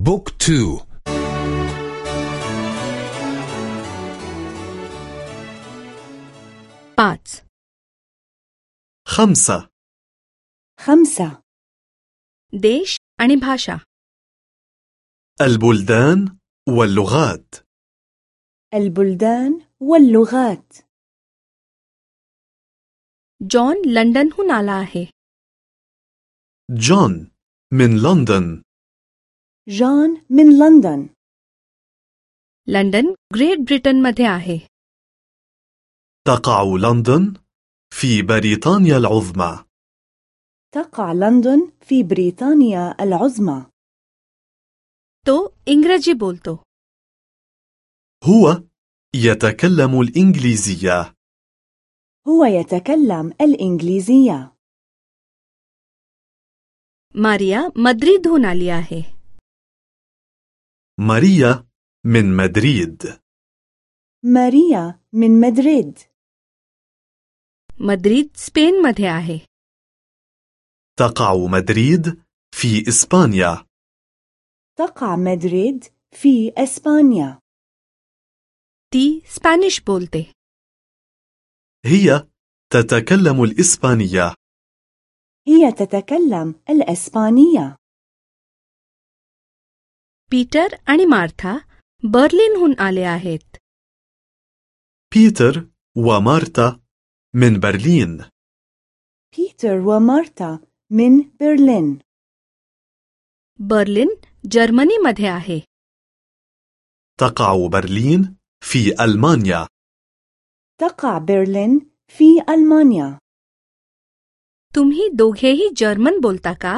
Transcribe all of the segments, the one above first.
بوك تو पाच خمسة خمسة देश आणि भाषा البلدان واللغات البلدان واللغات जॉन लंडनहून आला आहे جون من لندن جون من لندن लंडन ग्रेट ब्रिटनमध्ये आहे تقع لندن في بريطانيا العظمى تقع لندن في بريطانيا العظمى तो इंग्रजी बोलतो هو يتكلم الإنجليزية هو يتكلم الإنجليزية मारिया मद्रिदहून आली आहे ماريا من مدريد ماريا من مدريد मद्रिद स्पेनमध्ये आहे تقع مدريد في إسبانيا تقع مدريد في إسبانيا ती स्पॅनिश बोलते هي تتكلم الإسبانية هي تتكلم الإسبانية पीटर आणि मार्था बर्लिनहून आले आहेत بيتر ومارتا من برلين بيتر ومارتا من برلين बर्लिन जर्मनीमध्ये आहे تقع برلين في ألمانيا تقع برلين في ألمانيا तुम्ही दोघेही जर्मन बोलता का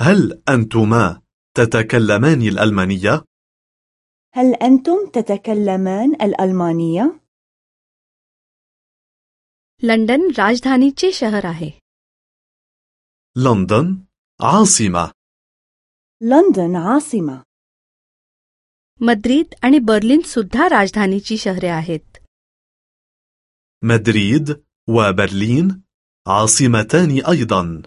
هل أنتما تتكلمان الألمانية؟ هل أنتم تتكلمان الألمانية؟ लंडन राजधानीचे शहर आहे لندن عاصمة لندن عاصمة मद्रिद आणि बर्लिन सुद्धा राजधानीची शहरे आहेत مدريد وبرلين عاصمتان أيضا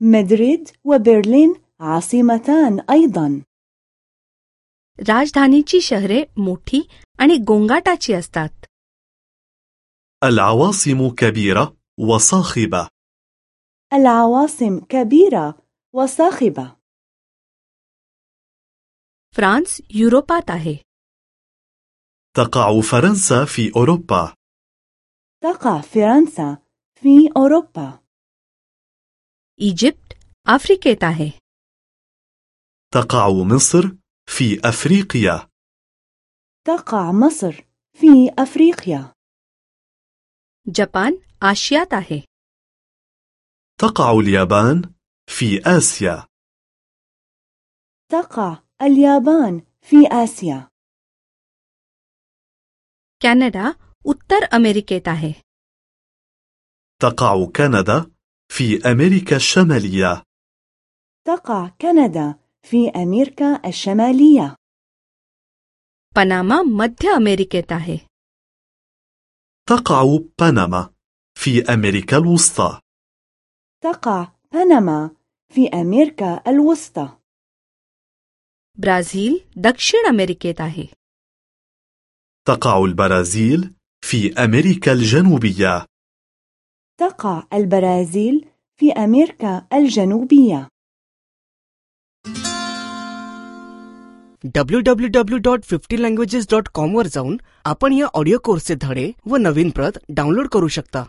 مدريد وبرلين عاصمتان أيضا राजधानीची शहरे मोठी आणि गोंगाटाची असतात العواصم كبيرة وصاخبة العواصم كبيرة وصاخبة फ्रान्स युरोपात आहे تقع فرنسا في أوروبا تقع فرنسا في أوروبا इजिप्त आफ्रिकेत आहे تقع مصر في أفريقيا تقع مصر في أفريقيا जपान आशियात आहे تقع اليابان في آسيا تقع اليابان في آسيا कॅनडा उत्तर अमेरिकेत आहे تقع كندا في أمريكا الشمالية تقع كندا في أمريكا الشمالية पनामा मध्य अमेरिकेत आहे تقع بنما في أمريكا الوسطى تقع بنما في أمريكا الوسطى ब्राझील दक्षिण अमेरिकेत आहे تقع البرازيل في أمريكا الجنوبية تقع البرازيل في أمريكا الجنوبية W W W dot fifty languages dot कॉमवर जाऊन आपण या ऑडिओ कोर्सचे धडे व नवीन प्रत डाउनलोड करू शकता.